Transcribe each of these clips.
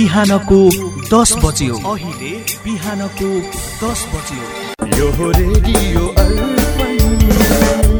बिहानको दस बज्यो। अहिले बिहानको दस बज्यो। यो रेडियो अर्पण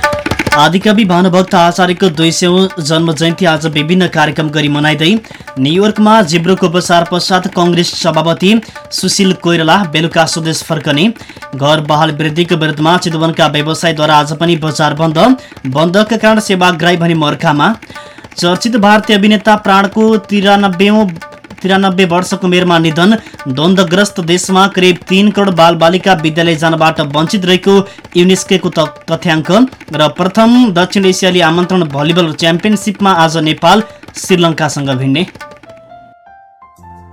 आदिकवि भानुभक्त आचार्यको दुई सय जन्म जयन्ती आज विभिन्न कार्यक्रम गरी मनाइँदै न्युयोर्कमा जिब्रोको उपचार पश्चात कङ्ग्रेस सभापति सुशील कोइराला बेलुका स्वदेश फर्कने घर बहाल वृद्धिको विरुद्धमा चितवनका व्यवसायद्वारा आज पनि बजार बन्द। बन्दका कारण सेवाग्राही भनी मर्खामा। चर्चित भारतीय अभिनेता प्राणको तिरानब्बेौँ तिरानब्बे वर्षको उमेरमा निधन। द्वन्द्वग्रस्त देशमा करिब तीन करोड बालबालिका विद्यालय जानबाट वञ्चित रहेको युनेस्को तथ्याङ्क र प्रथम दक्षिण एसियाली आमन्त्रण भलिबल च्याम्पियनसिपमा आज नेपाल श्रीलङ्कासँग भिड्ने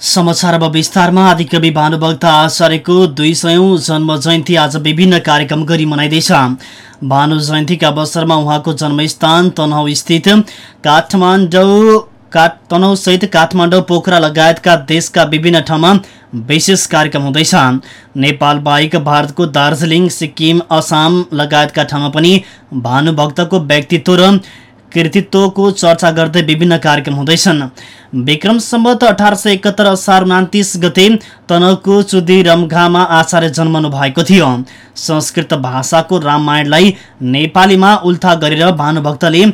समाचार अब विस्तारमा। आदिकवि भानुभक्त आचार्यको दुई सयौं जन्म जयन्ती आज विभिन्न कार्यक्रम गरी मनाइँदैछ। भानु जयन्तीका अवसरमा उहाँको जन्मस्थान तनहु स्थित काठमाडौँ काठ तनहुसहित काठमाडौँ पोखरा लगायतका देशका विभिन्न ठाउँमा विशेष कार्यक्रम हुँदैछ। नेपाल बाहेक भारतको दार्जिलिङ सिक्किम असम लगायतका ठाउँमा पनि भानुभक्तको व्यक्तित्व र कृतित्वको चर्चा गर्दै विभिन्न कार्यक्रम हुँदैछन्। विक्रम सम्बत अठार सय एकहत्तर असार उनातिस गते तनहुको चुदी रमघामा आचार्य जन्मनु भएको थियो। संस्कृत भाषाको रामायणलाई नेपालीमा उल्था गरेर भानुभक्तले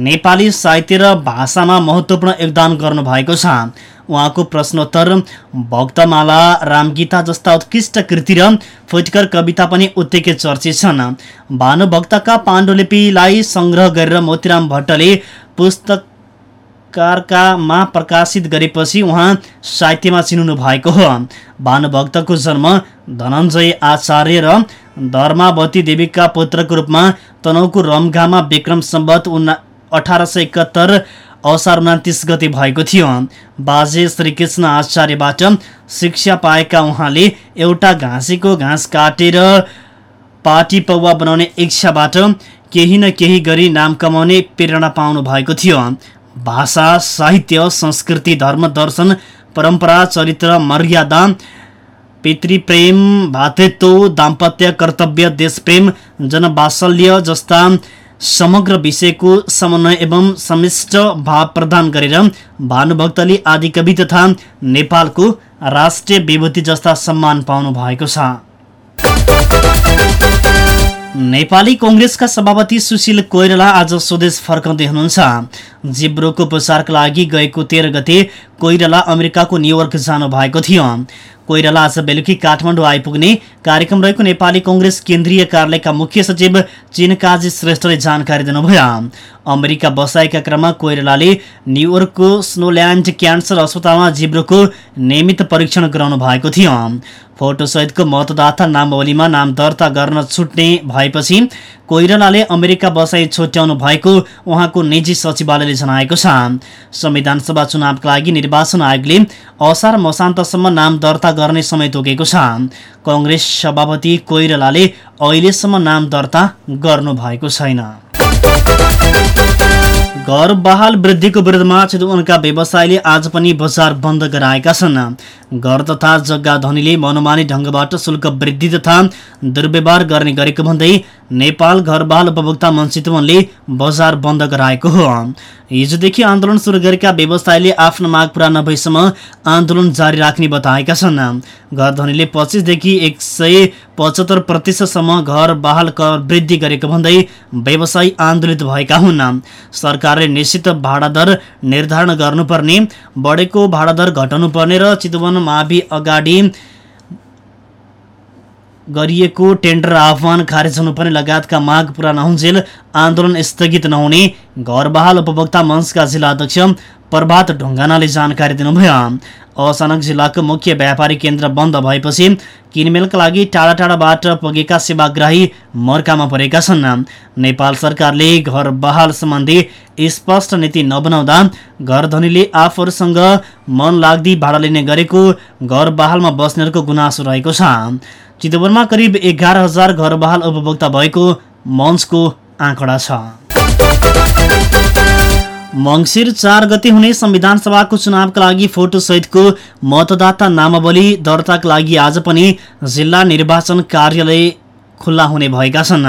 नेपाली साहित्य र भाषामा महत्त्वपूर्ण योगदान गर्नुभएको छ। उहाँको प्रश्नोत्तर भक्तमाला रामगीता जस्ता उत्कृष्ट कृति र फुटकर कविता पनि उत्तिकै चर्चित छन्। भानुभक्तका पाण्डुलिपिलाई सङ्ग्रह गरेर मोतीराम भट्टले पुस्तकारकामा प्रकाशित गरेपछि उहाँ साहित्यमा चिनिनु भएको हो। भानुभक्तको जन्म धनञ्जय आचार्य र धर्मावती देवीका पुत्रको रूपमा तनहुको रमघामा विक्रम सम्बत उना अठार सय एकहत्तर असार उनातिस गते भएको थियो। बाजे श्रीकृष्ण आचार्यबाट शिक्षा पाएका उहाँले एउटा घाँसीको घाँस काटेर पाटी पौवा बनाउने इच्छाबाट केही न केही गरी नाम कमाउने प्रेरणा पाउनु भएको थियो। भाषा साहित्य संस्कृति धर्म दर्शन परम्परा चरित्र मर्यादा पितृप्रेम भातृत्व दाम्पत्य कर्तव्य देशप्रेम जनवात्सल्य जस्ता समग्र विषयको समन्वय एवं समिष्ट भाव प्रदान गरेर भानुभक्तले आदिकवि तथा नेपालको राष्ट्रिय विभूति जस्ता सम्मान पाउनु भएको छ। नेपाली कङ्ग्रेसका सभापति सुशील कोइराला आज स्वदेश फर्काउँदै हुनुहुन्छ। जिब्रोको उपचारका लागि गएको तेह्र गते कोइराला अमेरिकाको न्युयोर्क जानु भएको थियो। कोइराला आज बेलुकी काठमाडौँ आइपुग्ने कार्यक्रम रहेको नेपाली कङ्ग्रेस केन्द्रीय कार्यालयका मुख्य सचिव चिनकाजी श्रेष्ठले जानकारी दिनुभयो। अमेरिका बसाएका क्रममा कोइरालाले न्युयोर्कको स्नोल्यान्ड क्यान्सर अस्पतालमा जिब्रोको नियमित परीक्षण गराउनु भएको थियो। फोटोसहितको मतदाता नामावलीमा नाम दर्ता गर्न छुट्ने भएपछि कोइरालाले अमेरिका बसाई छुट्याउनु भएको उहाँको निजी सचिवालयले जनाएको छ। संविधान सभा चुनावका लागि निर्वाचन आयोगले असार मसान्तसम्म नाम दर्ता गर्ने समय तोकेको छ। कङ्ग्रेस सभापति कोइरालाले अहिलेसम्म नाम दर्ता गर्नु भएको छैन। घर बहाल वृद्धिको विरुद्धमा चितवनका व्यवसायीले आज पनि बजार बन्द गराएका छन्। घर तथा जग्गा धनीले मनोमानी ढङ्गबाट शुल्क वृद्धि तथा दुर्व्यवहार गर्ने गरेको भन्दै नेपाल घर बहाल उपभोक्ता मञ्च चितवनले बजार बन्द गराएको हो। हिजोदेखि आन्दोलन सुरु गरेका व्यवसायीले आफ्नो माग पुरा नभएसम्म आन्दोलन जारी राख्ने बताएका छन्। घर धनीले पच्चिसदेखि एक सय पचहत्तर प्रतिशतसम्म घर बहाल कर वृद्धि गरेको भन्दै व्यवसायी आन्दोलित भएका हुन्। सरकारले निश्चित भाडा दर निर्धारण गर्नुपर्ने बढेको भाडा दर घटाउनुपर्ने र चितवन मावि अगाडि गरिएको टेन्डर आह्वान खारेज हुनुपर्ने लगायतका माग पूरा नहुन्जेल आन्दोलन स्थगित नहुने घर बहाल उपभोक्ता मञ्चका जिल्ला अध्यक्ष प्रभात ढुङ्गानाले जानकारी दिनुभयो। अचानक जिल्लाको मुख्य व्यापारी केन्द्र बन्द भएपछि किनमेलका लागि टाढा टाढाबाट पुगेका सेवाग्राही मर्कामा परेका छन्। नेपाल सरकारले घर बहाल सम्बन्धी स्पष्ट नीति नबनाउँदा घर धनीले आफूहरूसँग मन लाग्दी भाडा लिने गरेको घर बहालमा बस्नेहरूको गुनासो रहेको छ। चितवनमा करिब एघार हजार घर बहाल उपभोक्ता भएको मञ्चको आँकडा छ। मङ्सिर चार गते हुने संविधान सभाको चुनावका लागि फोटो सहितको मतदाता नामावली दर्ताका लागि आज पनि जिल्ला निर्वाचन कार्यालय खुल्ला हुने भएका छन्।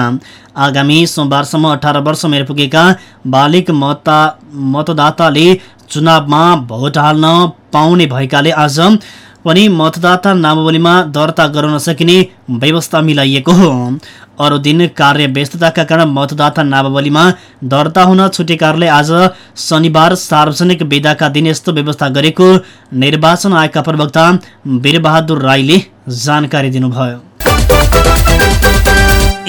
आगामी सोमबारसम्म अठार वर्ष उमेर पुगेका बालिक मता मतदाताले चुनावमा भोट हाल्न पाउने भएकाले आज पनि मतदाता नामावलीमा दर्ता गराउन सकिने व्यवस्था मिलाइएको हो। अरू दिन कार्य व्यस्तताका कारण मतदाता नामावलीमा दर्ता हुन छुटेकाहरूले आज शनिबार सार्वजनिक विदाका दिन यस्तो व्यवस्था गरेको निर्वाचन आयोगका प्रवक्ता वीरबहादुर राईले जानकारी दिनुभयो।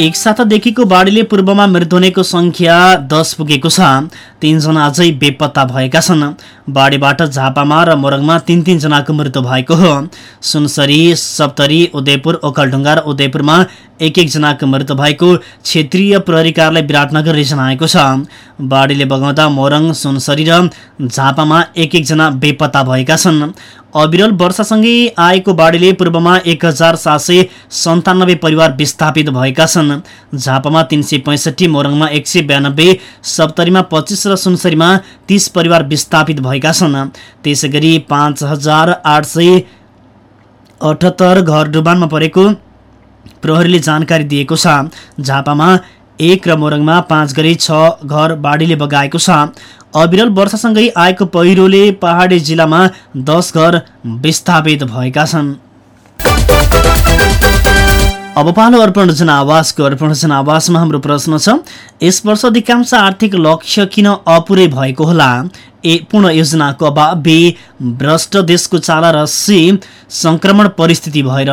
एक सातादेखिको बाढीले पूर्वमा मृत्यु हुनेको सङ्ख्या दस पुगेको छ। तीनजना अझै बेपत्ता भएका छन्। बाढीबाट झापामा र मोरङमा तिन तिनजनाको मृत्यु भएको हो। सुनसरी सप्तरी उदयपुर ओखलढुङ्गा र उदयपुरमा एक एकजनाको मृत्यु भएको क्षेत्रीय प्रहरी कार्यालय विराटनगरले जनाएको छ। बाढीले बगाउँदा मोरङ सुनसरी र झापामा एक एकजना बेपत्ता भएका छन्। अविरल वर्षासँगै आएको बाढीले पूर्वमा एक हजार सात सय सन्तानब्बे परिवार विस्थापित भएका छन्। झापामा तिन सय पैँसठी मोरङमा एक सय बयानब्बे सप्तरीमा पच्चिस र सुनसरीमा तीस परिवार विस्थापित भएका छन्। त्यसै गरी पाँच हजार आठ सय अठहत्तर घर डुबानमा परेको प्रहरीले जानकारी दिएको छ। झापामा एक र मोरङमा पाँच गरी छ घर बाढीले बगाएको छ। अविरल वर्षासँगै आएको पहिरोले पहाडी जिल्लामा दस घर विस्थापित भएका छन्। अब पालो अर्पण जनावासको अर्पण जनावासमा हाम्रो प्रश्न छ यस वर्ष अधिकांश आर्थिक लक्ष्य किन अपुरै भएको होला? ए पूर्ण योजनाको अभाव बी भ्रष्ट देशको चाला र सी संक्रमण परिस्थिति भएर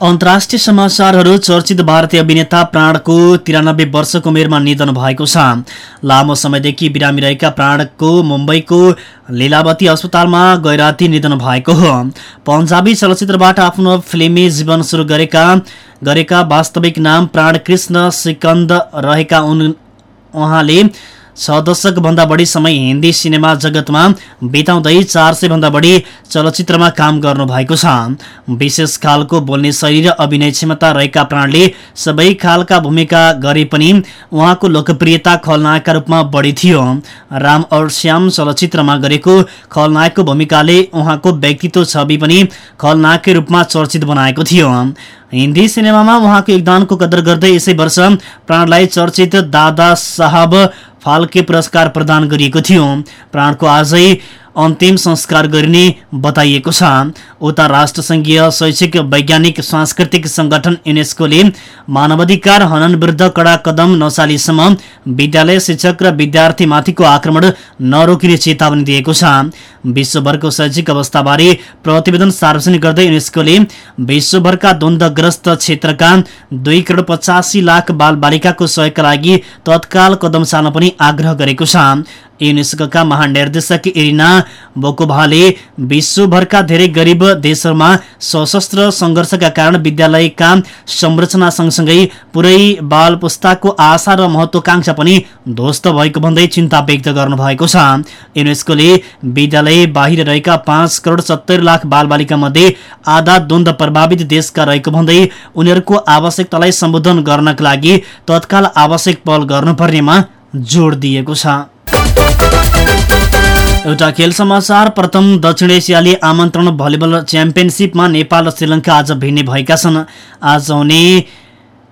अन्तर्राष्ट्रिय समाचारहरू चर्चित भारतीय अभिनेता प्राणको तिरानब्बे वर्षको उमेरमा निधन भएको छ। लामो समयदेखि बिरामी रहेका प्राणको मुम्बईको लीलावती अस्पतालमा गैराती निधन भएको हो। पन्जाबी चलचित्रबाट आफ्नो फिल्मी जीवन सुरु गरेका गरेका वास्तविक नाम प्राणकृष्ण सिकन्द रहेका उन उहाँले छ दशकभन्दा बढी समय हिन्दी सिनेमा जगतमा बिताउँदै चार सयभन्दा बढी चलचित्रमा काम गर्नुभएको छ। विशेष खालको बोल्ने शैली र अभिनय क्षमता रहेका प्राणले सबै खालका भूमिका गरे पनि उहाँको लोकप्रियता खलनायकका रूपमा बढी थियो। राम और श्याम चलचित्रमा गरेको खलनायकको भूमिकाले उहाँको व्यक्तित्व छवि पनि खलनायककै रूपमा चर्चित बनाएको थियो। हिन्दी सिनेमामा उहाँको योगदानको कदर गर्दै यसै वर्ष प्राणलाई चर्चित दादा साहब फाल्के पुरस्कार प्रदान गरिएको थियो। प्राणको आजै अन्तिम संस्कार गरिने बताइएको छ। उता राष्ट्रसङ्घीय शैक्षिक वैज्ञानिक सांस्कृतिक संगठन युनेस्कोले मानवाधिकार हनन विरुद्ध कडा कदम नचालिसम्म विद्यालय शिक्षक र विद्यार्थीमाथिको आक्रमण नरोकिने चेतावनी दिएको छ। विश्वभरको शैक्षिक अवस्थाबारे प्रतिवेदन सार्वजनिक गर्दै युनेस्कोले विश्वभरका द्वन्द्वग्रस्त क्षेत्रका दुई करोड पचासी लाख बाल बालिकाको सहयोगका लागि तत्काल कदम चाल्न पनि आग्रह गरेको छ। युनेस्कोका महानिर्देशक इरिना बोकोभाले विश्वभरका धेरै गरिब देशहरूमा सशस्त्र सङ्घर्षका कारण विद्यालयका संरचना सँगसँगै पुरै बाल पुस्ताको आशा र महत्वाकांक्षा पनि ध्वस्त भएको भन्दै चिन्ता व्यक्त गर्नुभएको छ। युनेस्कोले विद्यालय बाहिर रहेका पाँच करोड सत्तरी लाख बालबालिका मध्ये आधा द्वन्द प्रभावित देशका रहेको भन्दै उनीहरूको आवश्यकतालाई सम्बोधन गर्नका लागि तत्काल आवश्यक पहल गर्नुपर्नेमा जोड दिएको छ। एउटा खेल समाचार। प्रथम दक्षिण एसियाली आमन्त्रण भलिबल च्याम्पियनसिपमा नेपाल र श्रीलङ्का आज भिड्ने भएका छन्। आज हुने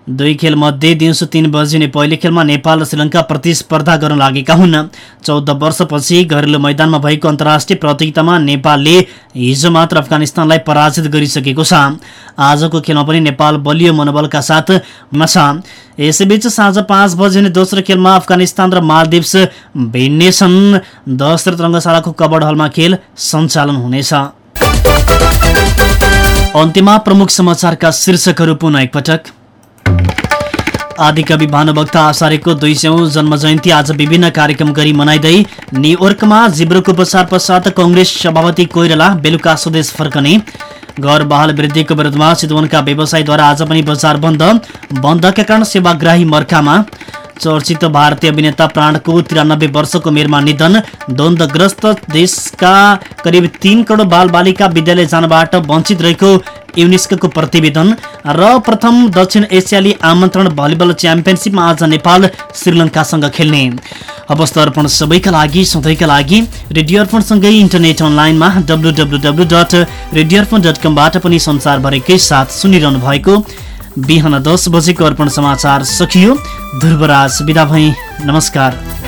दुई खेलमध्ये दिउँसो तीन बजी हुने पहिलो खेलमा नेपाल र श्रीलङ्का प्रतिस्पर्धा गर्न लागेका हुन्। चौध वर्षपछि घरेलु मैदानमा भएको अन्तर्राष्ट्रिय प्रतियोगितामा नेपालले हिजो मात्र अफगानिस्तानलाई पराजित गरिसकेको छ। आजको खेलमा पनि नेपाल बलियो मनोबलका साथ यसैबीच साँझ पाँच बजी हुने दोस्रो खेलमा अफगानिस्तान र मालदिप्स भिड्नेछन् दशरथ रङ्गशालाको कबड हलमा खेल सञ्चालन हुनेछ। अन्त्यमा प्रमुख समाचारका शीर्षकहरू पुनः एकपटक। आदिकवि भानुभक्त आचार्यको दुई सौ जन्म जयन्ती आज विभिन्न कार्यक्रम गरी मनाइँदै न्युयोर्कमा जिब्रोको उपचार पश्चात कङ्ग्रेस सभापति कोइराला बेलुका स्वदेश फर्कने। घर बहाल वृद्धिको विरुद्धमा चितवनका व्यवसायीद्वारा आज पनि बजार बन्द। बन्दका कारण सेवाग्राही मर्कामा चर्चित भारतीय अभिनेता प्राणको तिरानब्बे वर्षको उमेरमा निधन। द्वन्द्वग्रस्त देशका करिब तीन करोड बालबालिका विद्यालय जानबाट वञ्चित रहेको युनेस्को प्रतिवेदन र प्रथम दक्षिण एसियाली आमन्त्रण भलिबल च्याम्पियनसिपमा आज नेपाल श्रीलङ्कासँग खेल्ने। अवस्था अर्पण सबैका लागि सधैँका लागि रेडियो अर्पणसँगै इन्टरनेट अनलाइनमा W W W dot radio Arpan dot कमबाट पनि संसारभरिकै साथ सुनिरहनु भएको बिहान दस बजेको अर्पण समाचार सकियो। ध्रुवराज बिदा भई। नमस्कार।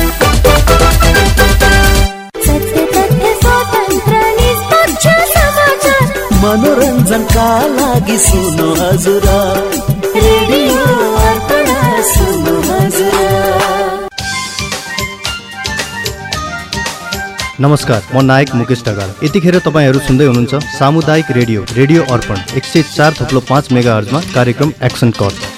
मनोरञ्जनका लागि सुन्नु हजुर नमस्कार म नायक मुकेश ढकाल यतिखेर तपाईँहरू सुन्दै हुनुहुन्छ सामुदायिक रेडियो रेडियो अर्पण एक सय चार थप्लो पाँच मेगा हर्जमा कार्यक्रम एक्सन कट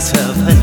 कहाँ दुख्छ